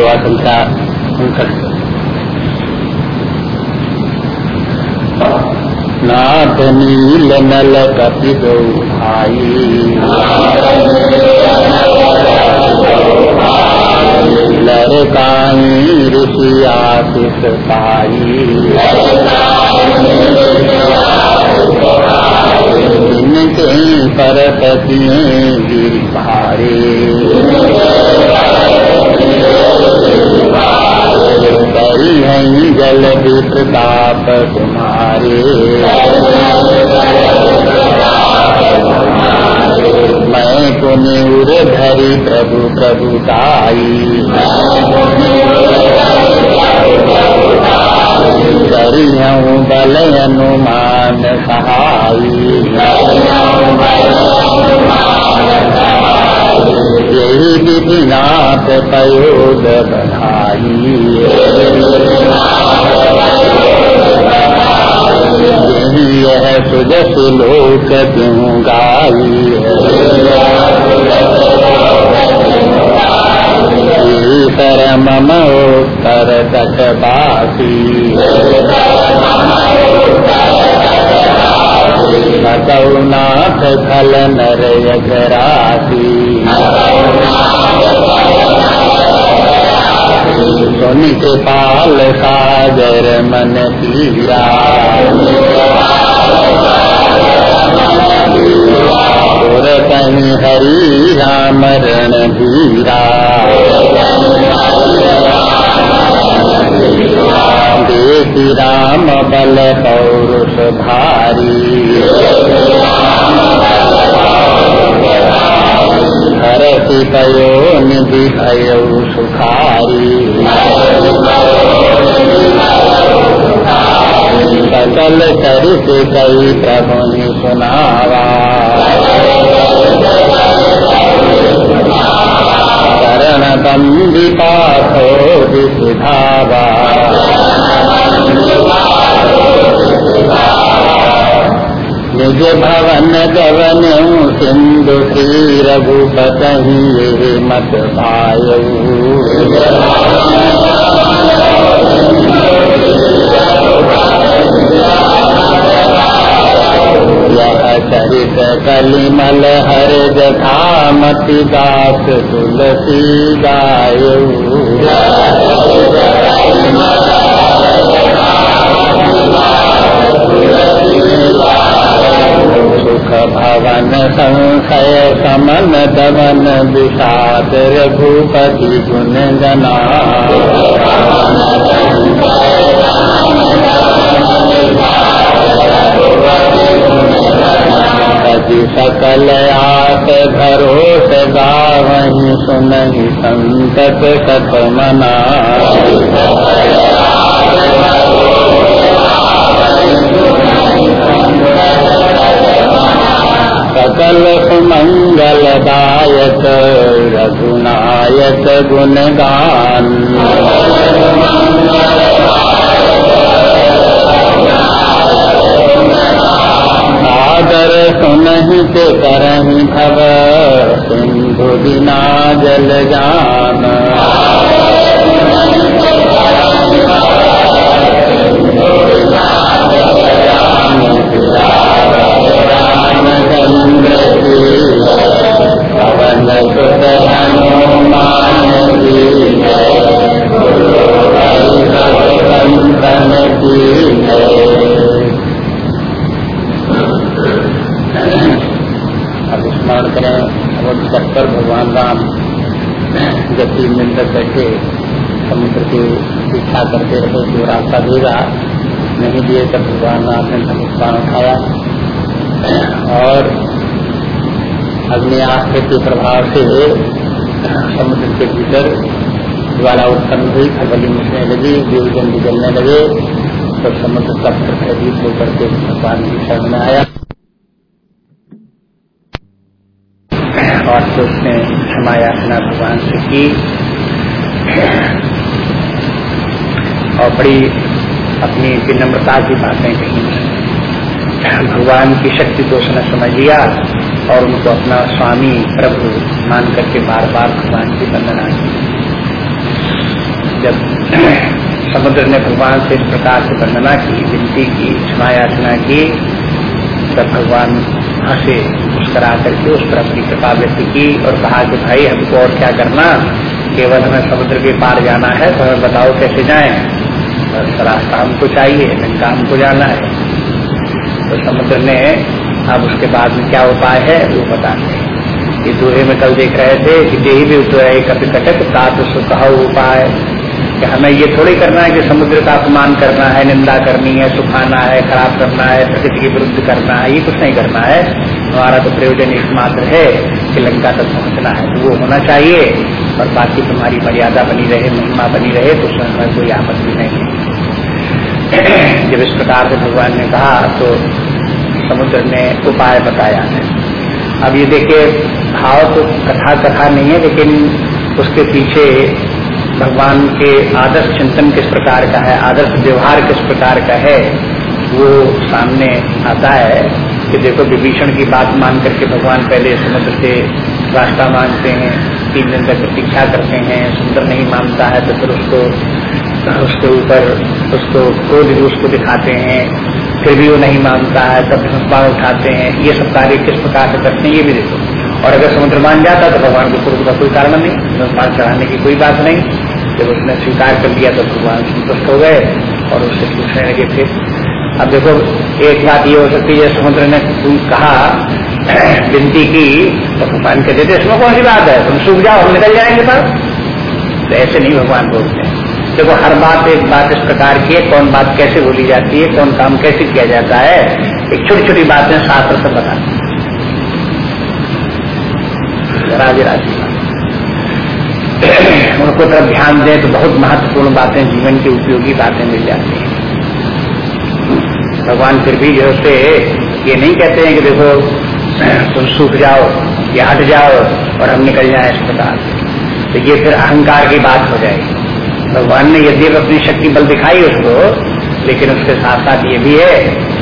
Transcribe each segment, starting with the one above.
संख्या उनसठ नाथ नील नल कपि दो भाई लड़काई ऋषि आशिष पाई। पर गिर भारे प्रताप तुम्हारे मैं पुनिर धरी प्रभु प्रभुताई। करी हूँ बल अनुमान सहाई। यही विधिनाथ प्रयोग बधाई यही लोक क्यों गाई परम मोत्तर तटवासी भगवनाथ खल नर यगरासी सुन के पाल सागर मन पीरा और हरि राम रण धीरा राम बल पौरुष भारी। हरति पयो निधि भयो सुखारी। सकल चरित कई प्रभु सुनावा करण बंदिता हो विधावा निज भवन गवन सिंधु श्री रघुपत मत भायऊ चरित कलिमल हर जथा मति दास तुलसी गायऊ। सुख भवन संशय समन दमन विषाद रघुपति गुण गना कति सकल आस भरोस गावही सुनहि संतत सत मना। सकल सुमंगलदायक रघुनायक गुणगान। आदर सुनहि के करहि भव सिंधु बिना जल जान रामचंद्र की संतन की अब स्मरण करें अवध पर भगवान राम जब तीन दिन तक बैठे, समुद्र की पीछा करते रहे, जो रास्ता देगा, नहीं दिए तब भगवान राम ने धनुष बाण उठाया। और अग्नि आस्त्र के प्रभाव से समुद्र के भीतर ज्वाला उत्पन्न हुई खगली मिटने लगी जीव जंतु जलने लगे तो समुद्र तब भयभीत होकर के भगवान की शरण में आया। और फिर उसने क्षमा याचना भगवान से की। और बड़ी अपनी विनम्रता की बातें कही। भगवान की शक्ति को उसने समझ लिया और उनको अपना स्वामी प्रभु मान करके बार बार भगवान की वंदना की। जब समुद्र ने भगवान से इस प्रकार से वर्णना की, विनती की, क्षमा याचना की, तब भगवान हंसे मुस्करा करके उस पर अपनी कृपा व्यक्त की और कहा कि भाई, हमको और क्या करना? केवल हमें समुद्र के पार जाना है तो हमें बताओ कैसे जाए? बस, रास्ता हमको चाहिए लंका हमको जाना है। तो समुद्र ने, अब उसके बाद में क्या उपाय है, वो बताते हैं। ये दोहे में कल देख रहे थे कि देही भी उतर कटक तात कहा उपाय। कि हमें ये थोड़ी करना है कि समुद्र का अपमान करना है, निंदा करनी है, सुखाना है, खराब करना है, प्रकृति के विरुद्ध करना है, ये कुछ नहीं करना है। हमारा तो प्रयोजन एकमात्र है कि लंका तक पहुँचना है तो वो होना चाहिए। और बाकी तुम्हारी मर्यादा बनी रहे, महिमा बनी रहे तो उसमें हमें कोई आपत्ति नहीं है। जब इस प्रकार से भगवान ने कहा तो समुद्र ने उपाय बताया है। अब ये देखिए, भाव तो कथा कथा नहीं है, लेकिन उसके पीछे भगवान के आदर्श चिंतन किस प्रकार का है, आदर्श व्यवहार किस प्रकार का है, वो सामने आता है कि देखो विभीषण की बात मान करके भगवान पहले समुद्र से रास्ता मांगते हैं, तीन दिन तक प्रतीक्षा करते हैं सुंदर नहीं मानता है तो फिर उसको, उसके ऊपर उसको क्रोध उसको दिखाते हैं, फिर भी वो नहीं मानता है, तब संस्कार उठाते हैं, ये सब कार्य किस प्रकार से करते हैं ये भी देखो। और अगर समुद्र मान जाता तो भगवान को क्रोध का कोई कारण नहीं संस्कार चढ़ाने की कोई बात नहीं। जब उसने स्वीकार कर लिया तो भगवान संतुष्ट हो गए और उससे पूछने लगे थे अब देखो, एक बात ये हो सकती है, समुद्र ने कहा, विनती की तो भगवान कहते थे इसमें कौन सी बात है? तुम सूख जाओ, हम निकल जाएँगे तब तो ऐसे नहीं भगवान बोलते देखो, हर बात एक बात इस प्रकार की है, कौन बात कैसे बोली जाती है, कौन काम कैसे किया जाता है, एक छोटी छोटी बातें शास्त्र से बता राज राज़ी उनको तरफ़ ध्यान दें तो बहुत महत्वपूर्ण बातें जीवन की उपयोगी बातें मिल जाती हैं। भगवान फिर भी जो से ये नहीं कहते हैं कि देखो, तुम सूख जाओ, या हट जाओ और हम निकल जाए प्रकार तो ये फिर अहंकार की बात हो जाएगी। भगवान ने यदि अपनी शक्ति बल दिखाई उसको, लेकिन उसके साथ साथ ये भी है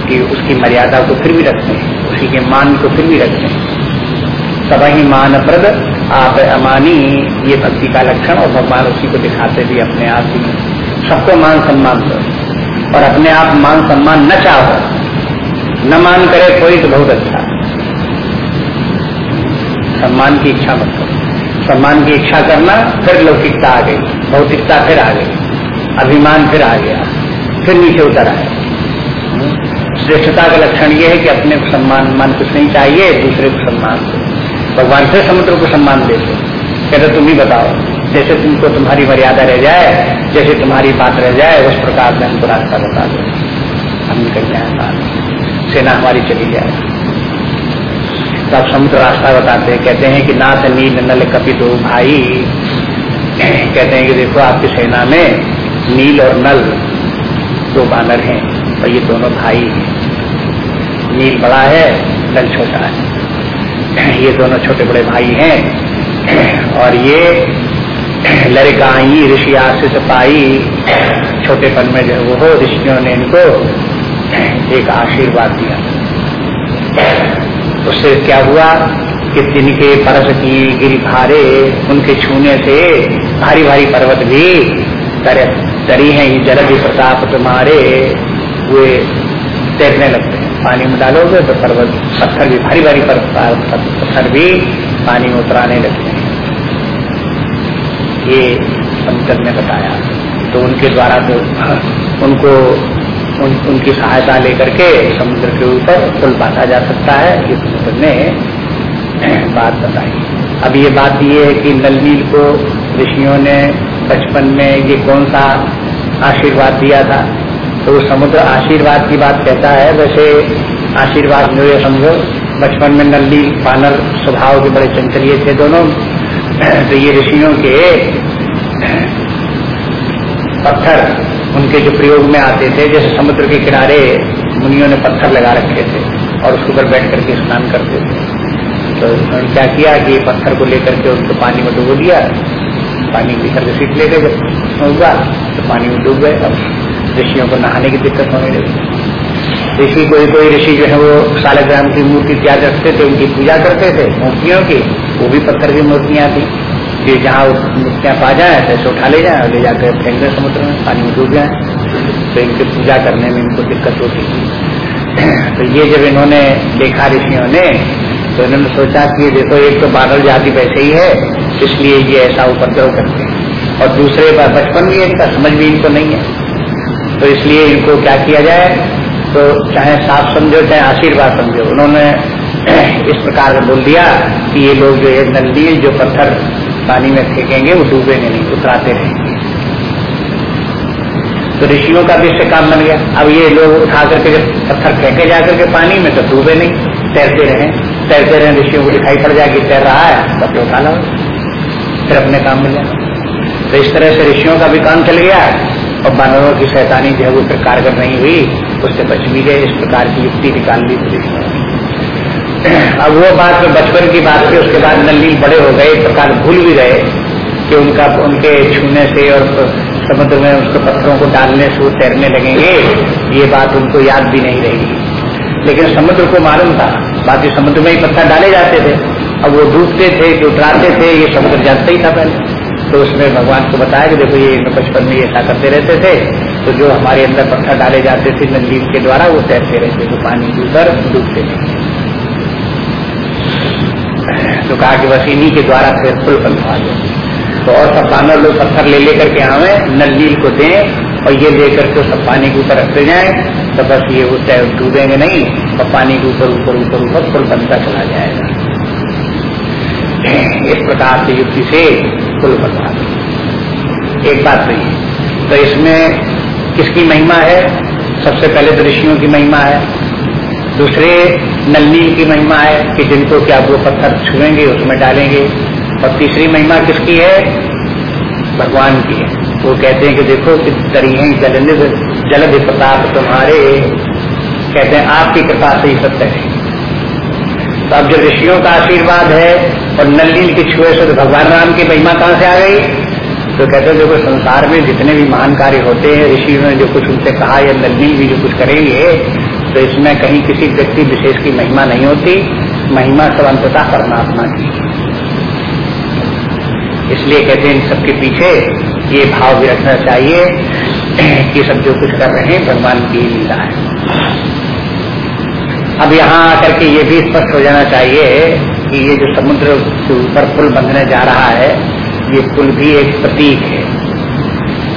कि उसकी मर्यादा को फिर भी रखते हैं, उसी के मान को फिर भी रखते हैं। सब ही मान प्रद आप अमानी, ये भक्ति का लक्षण और भगवान उसी को दिखाते भी अपने आप ही सबको मान सम्मान दो और अपने आप मान सम्मान न चाहो, न मान करे कोई तो बहुत अच्छा। सम्मान की इच्छा मत करो। सम्मान की इच्छा करना, फिर लौकिकता आ गई। भौतिकता फिर आ गई। अभिमान फिर आ गया। फिर नीचे उतर आए। श्रेष्ठता का लक्षण ये है कि अपने सम्मान, मान कुछ नहीं चाहिए, दूसरे को सम्मान दो भगवान फिर समुद्र को सम्मान देते कहते, तुम ही बताओ, जैसे तुमको तुम्हारी मर्यादा रह जाए, जैसे तुम्हारी बात रह जाए, उस प्रकार से हमको रास्ता बता दो। हम निकल जाए सेना हमारी चली जाए। तो आप समुद्र रास्ता बताते हैं। कहते हैं कि नाथ, नील, नल कपि दो भाई। कहते हैं कि देखो, आपकी सेना में नील और नल दो बानर हैं और ये दोनों भाई हैं। नील बड़ा है, नल छोटा है। ये दोनों छोटे बड़े भाई हैं। और ये लड़काई ऋषि आशीष पाई छोटेपन में जो वो ऋषियों ने इनको एक आशीर्वाद दिया। उससे क्या हुआ कि जिनके परस की गिरी भारे उनके छूने से भारी भारी पर्वत भी तरी हैं। ये जल भी प्रताप तुम्हारे हुए तैरने लगते। पानी में डालोगे तो पर्वत पत्थर भी भारी भारी पत्थर भी पानी में उतराने लगते हैं ये शंकर ने बताया। तो उनके द्वारा तो उनको उन, उनकी सहायता लेकर के समुद्र के ऊपर पुल बांधा जा सकता है। ये समुद्र ने बात बताई। अब ये बात ये है कि नलनील को ऋषियों ने बचपन में ये कौन सा आशीर्वाद दिया था? तो समुद्र आशीर्वाद की बात कहता है। वैसे आशीर्वाद जो ये समझो बचपन में नलनी पानर स्वभाव के बड़े चंचलिए थे दोनों। तो ये ऋषियों के पत्थर उनके जो प्रयोग में आते थे, जैसे समुद्र के किनारे मुनियों ने पत्थर लगा रखे थे और उसके ऊपर बैठ करके स्नान करते थे। तो उन्होंने क्या किया कि पत्थर को लेकर के उनको पानी में डुबो दिया। पानी भीतर से सीट ले गए। जब तो पानी में डूब गए। अब ऋषियों को नहाने की दिक्कत होने लगी। ऋषि कोई कोई ऋषि जो है वो सालग्राम की मूर्ति त्याग रखते थे, उनकी पूजा करते थे, मूर्तियों की, वो भी पत्थर की मूर्तियाँ थी। कि जहाँ मूर्तियाँ पा जाए, ऐसे उठा ले जाए और ले जाकर फेंक दें समुद्र में पानी में डूब जाए। तो इनकी पूजा करने में इनको दिक्कत होती थी। तो ये जब इन्होंने देखा ऋषियों ने तो इन्होंने सोचा कि देखो, एक तो बादल जाति वैसे ही है, इसलिए ये ऐसा उपद्रव करते हैं। और दूसरे बचपन भी इनका समझ भी इनको नहीं है। तो इसलिए इनको क्या किया जाए? तो चाहे साफ़ समझो, चाहे आशीर्वाद समझो। उन्होंने इस प्रकार बोल दिया कि ये लोग जो है नंदी जो पत्थर पानी में फेंकेंगे, वो डूबेंगे नहीं उतराते रहेंगे। तो ऋषियों का भी इससे काम बन गया। अब ये लोग उठा करके जब पत्थर फेंके जा करके पानी में तो डूबे नहीं, तैरते रहे। तैरते रहे, ऋषियों को दिखाई पड़ जाए कि तैर रहा है तब तो उठा लो फिर अपने काम में जाए तो इस तरह से ऋषियों का भी काम चल गया। और बानरों की शैतानी जो है वो फिर कारगर नहीं हुई, उससे बच भी गए, इस प्रकार की युक्ति निकाल ली अब वो बात जो बचपन की बात थी, उसके बाद नल्ली बड़े हो गए एक प्रकार भूल भी गए कि उनका, उनके छूने से और समुद्र में उसके पत्थरों को डालने से तैरने लगेंगे, ये बात उनको याद भी नहीं रहेगी लेकिन समुद्र को मालूम था, बाकी समुद्र में ही पत्थर डाले जाते थे। अब वो डूबते थे, जो उतराते थे, ये समुद्र जानते ही था पहले। तो उसने भगवान को बताया कि देखो ये बचपन में ऐसा करते रहते थे तो जो हमारे अंदर पत्थर डाले जाते थे नंदीप के द्वारा, वो तैरते रहते थे, पानी के ऊपर डूबते थे। तो कहा कि बस इन्हीं के द्वारा फिर पुल बनवा दो तो और सब बानर लोग पत्थर ले लेकर के आवे, नलनील को दें, और ये लेकर के सब पानी के ऊपर रखते जाए तो बस ये वो है डूबेंगे नहीं, और पानी के ऊपर ऊपर ऊपर ऊपर पुल बनता चला जाएगा। इस प्रकार से युक्ति से पुल बनवा एक बात तो ये तो इसमें किसकी महिमा है? सबसे पहले तो ऋषियों की महिमा है। दूसरे, नलनील की महिमा है कि जिनको क्या वो पत्थर छुएँगे, उसमें डालेंगे। और तीसरी महिमा किसकी है? भगवान की है। वो कहते हैं कि देखो कि तरीहे जलनिध जलद प्रताप तुम्हारे। कहते हैं, आपकी कृपा से ही सत्य है। तो अब जो ऋषियों का आशीर्वाद है और नलनील की छुए से तो भगवान राम की महिमा कहाँ से आ गई? तो कहते हैं, देखो, संसार में जितने भी महान कार्य होते हैं, ऋषि ने जो कुछ उनसे कहा या नलनील भी जो कुछ करेंगे तो इसमें कहीं किसी व्यक्ति विशेष की महिमा नहीं होती। महिमा सब परमात्मा की। इसलिए कहते हैं इन सबके पीछे ये भाव भी रखना चाहिए कि सब जो कुछ कर रहे हैं, भगवान की लीला है। अब यहाँ आकर के ये भी स्पष्ट हो जाना चाहिए कि ये जो समुद्र के ऊपर पुल बंधने जा रहा है, ये पुल भी एक प्रतीक है।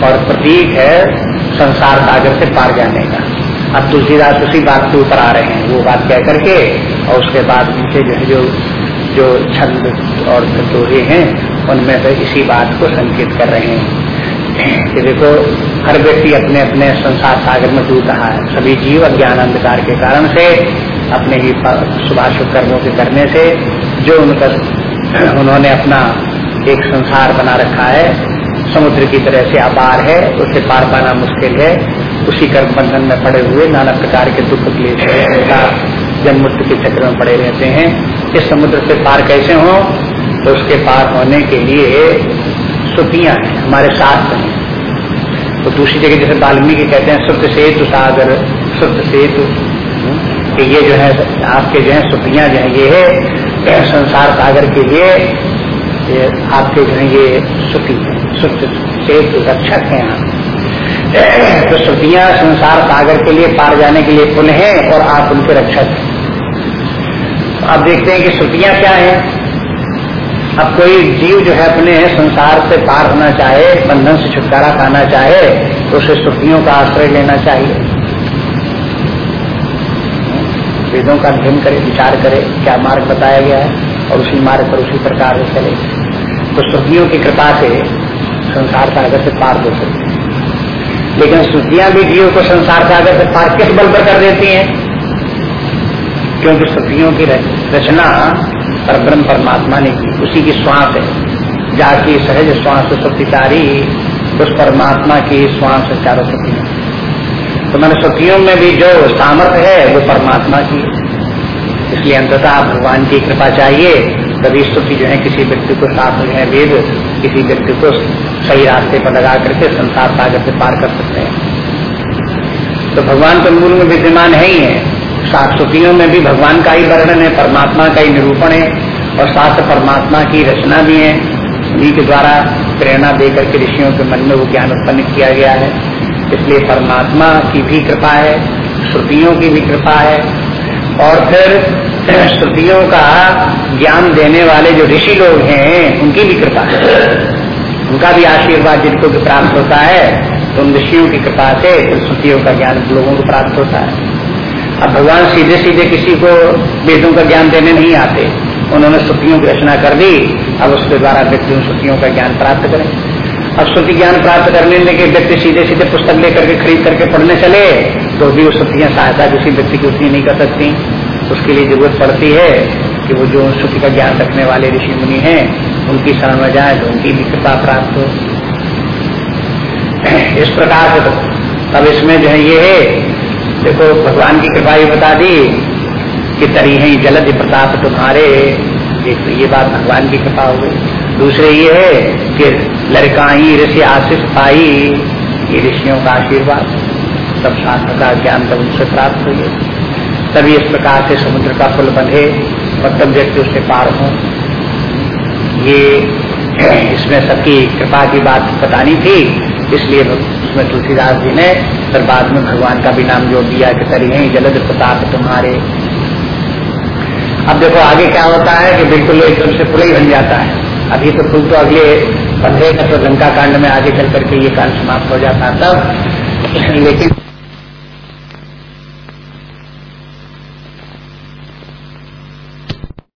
और प्रतीक है संसार सागर से पार जाने का। अब तुलसीदास उसी बात के ऊपर आ रहे हैं। वो बात कह करके और उसके बाद नीचे जो है जो जो छंद और दोहे हैं, उनमें से इसी बात को संकेत कर रहे हैं। कि देखो, हर व्यक्ति अपने अपने संसार सागर में डूब रहा है। सभी जीव अज्ञान अंधकार के कारण से अपने ही शुभाशुभ कर्मों के करने से जो उनका उन्होंने अपना एक संसार बना रखा है, समुद्र की तरह से अपार है, उसे पार पाना मुश्किल है, उसी कर्म बंधन में पड़े हुए नाना प्रकार के दुख क्लेश जन्म मृत्यु के चक्र में पड़े रहते हैं। इस समुद्र से पार कैसे हो? तो उसके पार होने के लिए सुतियाँ हैं, हमारे शास्त्र हैं। तो दूसरी जगह जैसे वाल्मीकि कहते हैं, सुप्त सेतु सागर, सुप्त सेतु। कि ये जो है, आपके जो है सुखियाँ जो है, ये है संसार सागर के लिए आपके जो है, ये सुती सुख सेतु रक्षक है यहाँ। तो सुतियाँ संसार सागर के लिए पार जाने के लिए पुण्य है और आप उनके रक्षक हैं। अब देखते हैं कि सुतियाँ क्या है। अब कोई जीव जो है, अपने संसार से पार होना चाहे, बंधन से छुटकारा पाना चाहे तो उसे श्रुतियों का आश्रय लेना चाहिए। वेदों का अध्ययन करे, विचार करे, क्या मार्ग बताया गया है, और उसी मार्ग पर उसी प्रकार से चले। तो श्रुतियों की कृपा से संसार सागर से पार हो सकते हैं लेकिन श्रुतियाँ भी जीव को संसार सागर से पार किस बल पर कर देती हैं? क्योंकि श्रुतियों की रचना पर ब्रह्म परमात्मा ने की। उसी की श्वास है। जाकी सहज श्वास सत्यकारी उस परमात्मा की श्वास चारों सती तो मैंने सतियों में भी जो सामर्थ्य है, वो परमात्मा की। इसलिए अंततः भगवान की कृपा चाहिए, तभी स्तुति जो है किसी व्यक्ति को साथ जो है वेद किसी व्यक्ति को सही रास्ते पर लगा करके संसार सागर से पार कर सकते हैं। तो भगवान तो मूल में विद्यमान है ही है। शास्त्रियों में भी भगवान का ही वर्णन है, परमात्मा का ही निरूपण है, और साथ परमात्मा की रचना भी है। उन्हीं के द्वारा प्रेरणा देकर के ऋषियों के मन में वो ज्ञान उत्पन्न किया गया है। इसलिए परमात्मा की भी कृपा है, श्रुतियों की भी कृपा है। और फिर श्रुतियों का ज्ञान देने वाले जो ऋषि लोग हैं, उनकी भी कृपा है। उनका भी आशीर्वाद जिनको भी प्राप्त होता है तो उन ऋषियों की कृपा से श्रुतियों का ज्ञान लोगों को प्राप्त होता है। अब भगवान सीधे सीधे किसी को वेदों का ज्ञान देने नहीं आते। उन्होंने श्रुतियों की रचना कर दी, अब उसके द्वारा व्यक्ति उन श्रुतियों का ज्ञान प्राप्त करें। अब श्रुति ज्ञान प्राप्त करने के व्यक्ति सीधे सीधे पुस्तक लेकर के खरीद करके पढ़ने चले तो भी वो श्रुतियाँ सहायता किसी व्यक्ति की उतनी नहीं कर सकती। उसके लिए ज़रूरत पड़ती है कि वो जो श्रुति का ज्ञान रखने वाले ऋषि मुनि हैं, उनकी शरण में जाए तो उनकी भी कृपा प्राप्त हो। इस प्रकार से तो अब इसमें जो है ये है, देखो, भगवान की कृपा ही बता दी कि तरी है जलद प्रताप तुम्हारे। ये बात भगवान की कृपा हो गई। दूसरे ये है कि लड़का ही ऋषि आशीष पाई, ये ऋषियों का आशीर्वाद सब शास्त्र का ज्ञान तब उनसे प्राप्त हुई तभी इस प्रकार से समुद्र का पुल बंधे और तब व्यक्ति उससे पार हो। ये इसमें सबकी कृपा की बात बतानी थी, इसलिए उसमें तुलसीदास जी ने फिर बाद में भगवान का भी नाम जोड़ दिया कि तरी है जलद प्रताप तुम्हारे। अब देखो आगे क्या होता है कि बिल्कुल एकदम से पुल ही बन जाता है। अभी तो कुल तो अगले पंद्रह तो लंका कांड में आगे चल करके ये कांड समाप्त हो जाता तब, लेकिन